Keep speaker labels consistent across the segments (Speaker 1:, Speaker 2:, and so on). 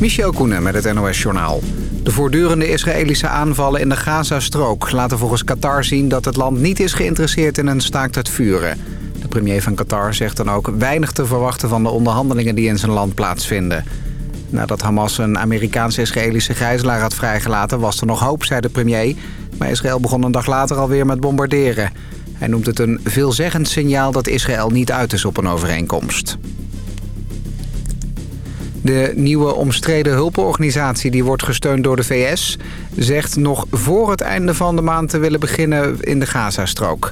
Speaker 1: Michel Koenen met het NOS-journaal. De voortdurende Israëlische aanvallen in de Gazastrook laten volgens Qatar zien dat het land niet is geïnteresseerd in een staakt het vuren. De premier van Qatar zegt dan ook weinig te verwachten van de onderhandelingen die in zijn land plaatsvinden. Nadat Hamas een Amerikaans-Israëlische gijzelaar had vrijgelaten was er nog hoop, zei de premier. Maar Israël begon een dag later alweer met bombarderen. Hij noemt het een veelzeggend signaal dat Israël niet uit is op een overeenkomst. De nieuwe omstreden hulporganisatie die wordt gesteund door de VS... zegt nog voor het einde van de maand te willen beginnen in de Gazastrook.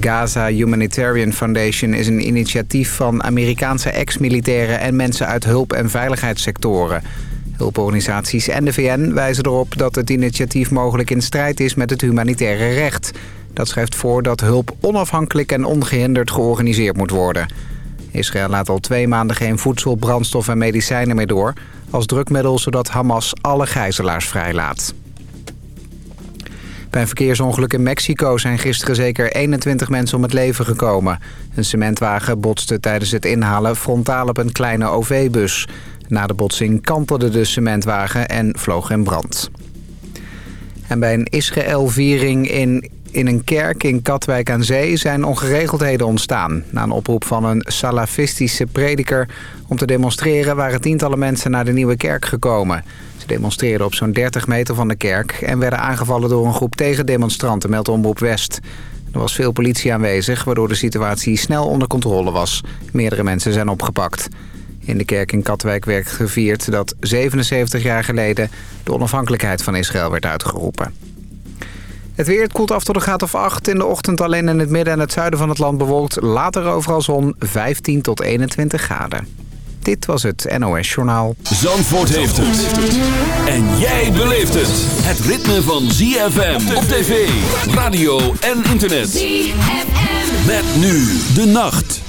Speaker 1: Gaza Humanitarian Foundation is een initiatief van Amerikaanse ex-militairen... en mensen uit hulp- en veiligheidssectoren. Hulporganisaties en de VN wijzen erop dat het initiatief mogelijk in strijd is met het humanitaire recht. Dat schrijft voor dat hulp onafhankelijk en ongehinderd georganiseerd moet worden... Israël laat al twee maanden geen voedsel, brandstof en medicijnen meer door... als drukmiddel zodat Hamas alle gijzelaars vrijlaat. Bij een verkeersongeluk in Mexico zijn gisteren zeker 21 mensen om het leven gekomen. Een cementwagen botste tijdens het inhalen frontaal op een kleine OV-bus. Na de botsing kantelde de cementwagen en vloog in brand. En bij een Israël-viering in in een kerk in Katwijk aan Zee zijn ongeregeldheden ontstaan. Na een oproep van een salafistische prediker om te demonstreren... waren tientallen mensen naar de Nieuwe Kerk gekomen. Ze demonstreerden op zo'n 30 meter van de kerk... en werden aangevallen door een groep tegendemonstranten, meldt Omroep West. Er was veel politie aanwezig, waardoor de situatie snel onder controle was. Meerdere mensen zijn opgepakt. In de kerk in Katwijk werd gevierd dat 77 jaar geleden... de onafhankelijkheid van Israël werd uitgeroepen. Het weer koelt af tot een graad of 8. In de ochtend alleen in het midden en het zuiden van het land bewolkt. Later overal zon 15 tot 21 graden. Dit was het NOS Journaal.
Speaker 2: Zandvoort heeft het. En jij beleeft het. Het ritme van ZFM op tv, radio en internet. ZFM. Met nu de nacht.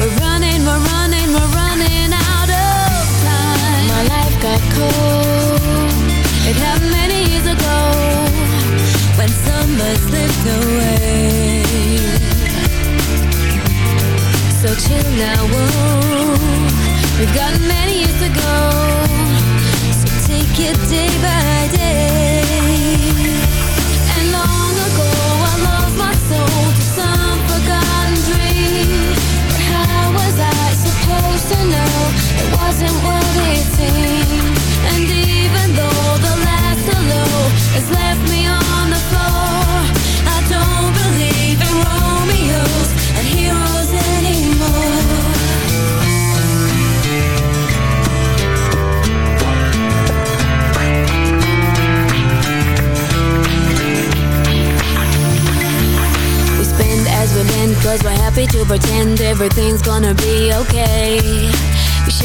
Speaker 3: We're running, we're running, we're running out of time. My life got cold. It happened many years ago when summer slipped away. So chill now. We've got many years to go. So take it day by day. Cause we're happy to pretend everything's gonna be okay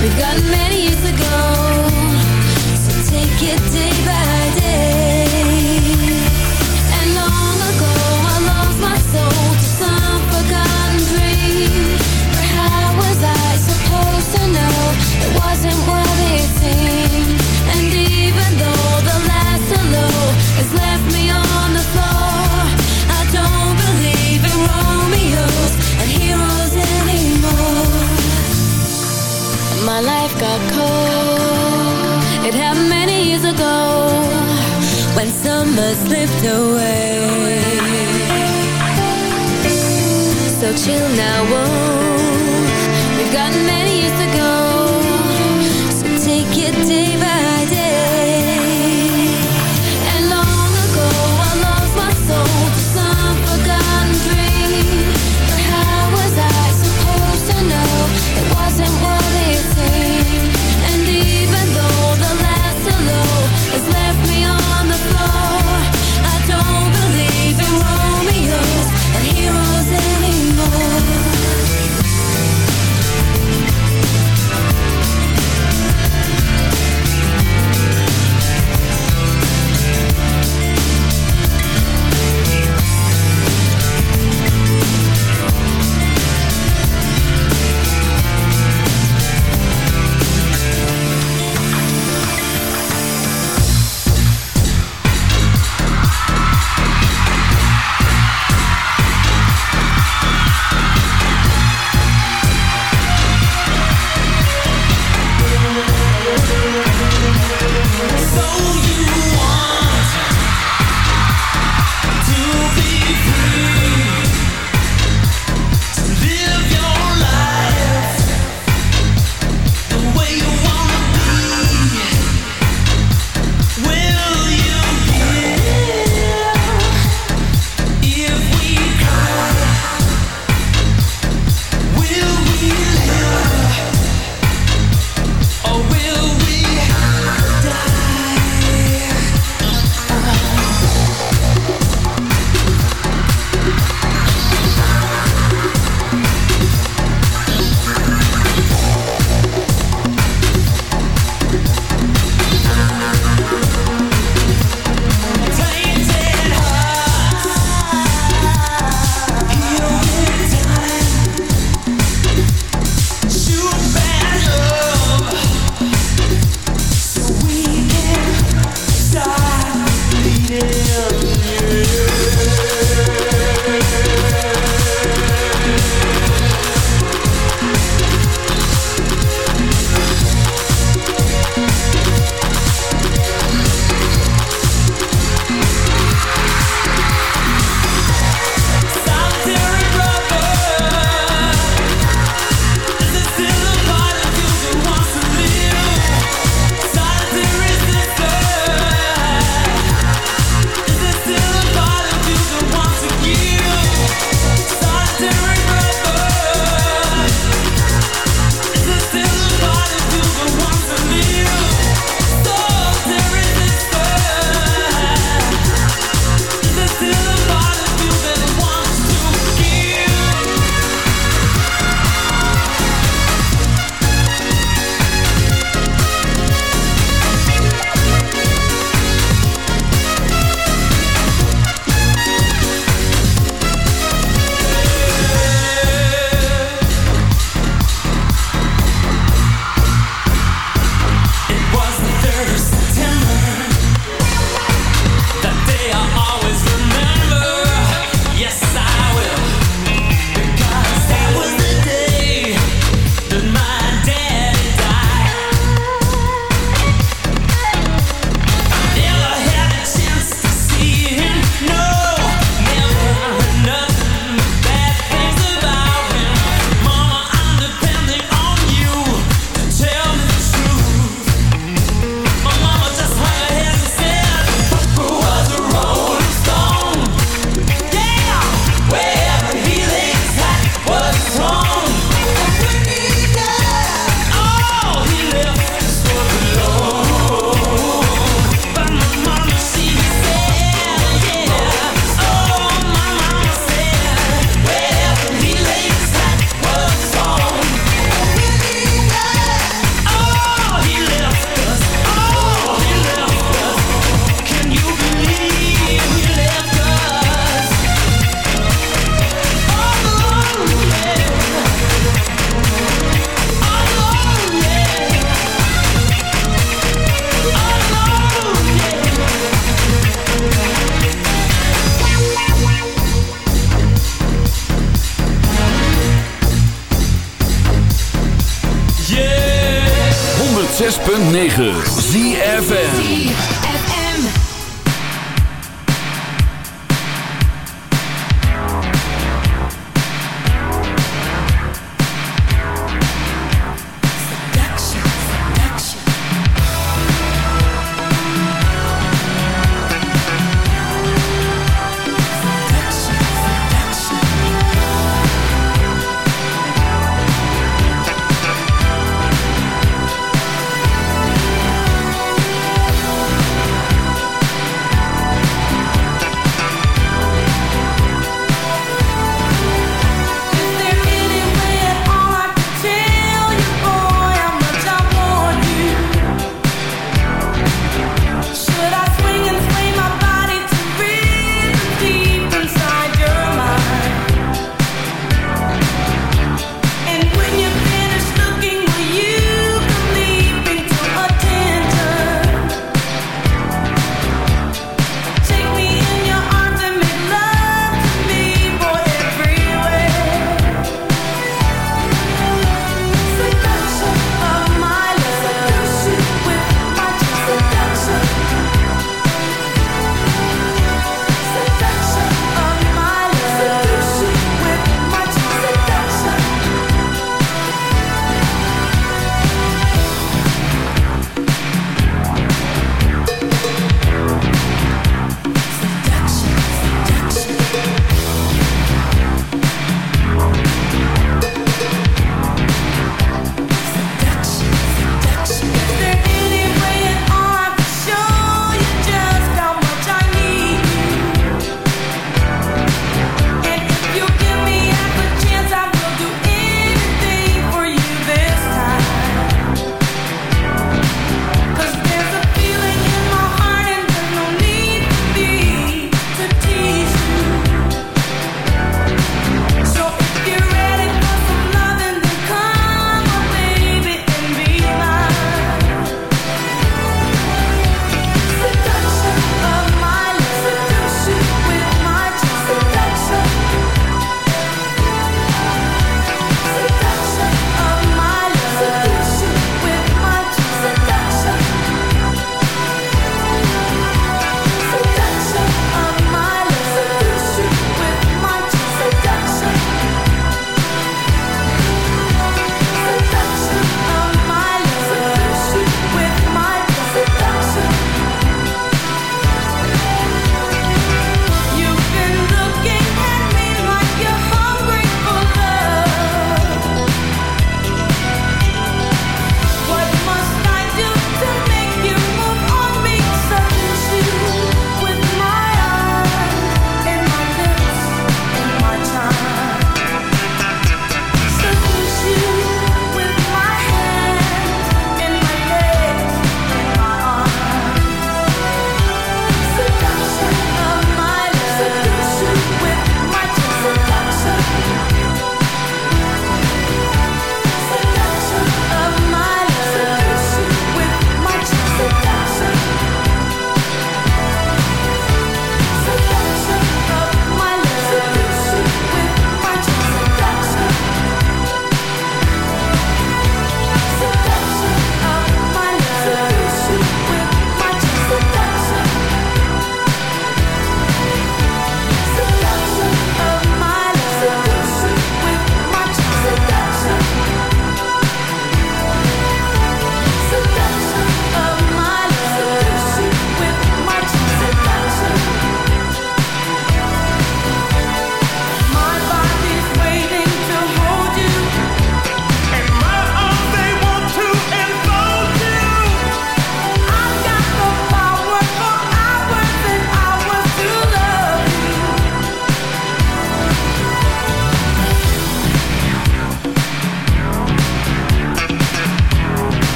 Speaker 3: Got many years to go. So take it day by day.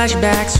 Speaker 4: Flashbacks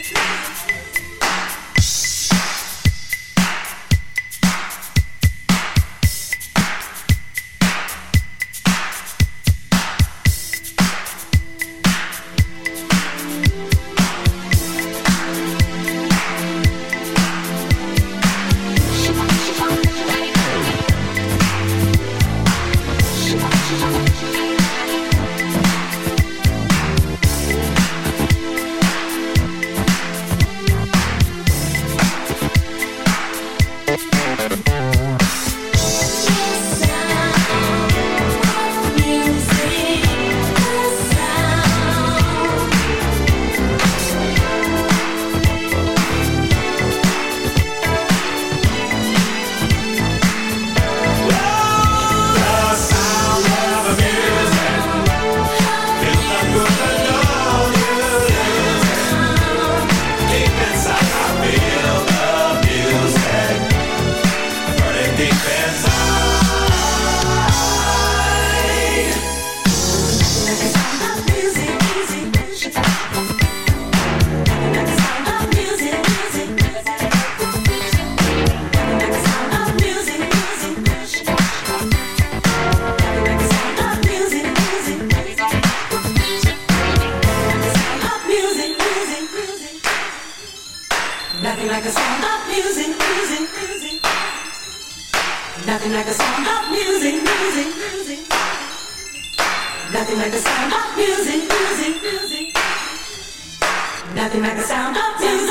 Speaker 5: nothing like the sound of music.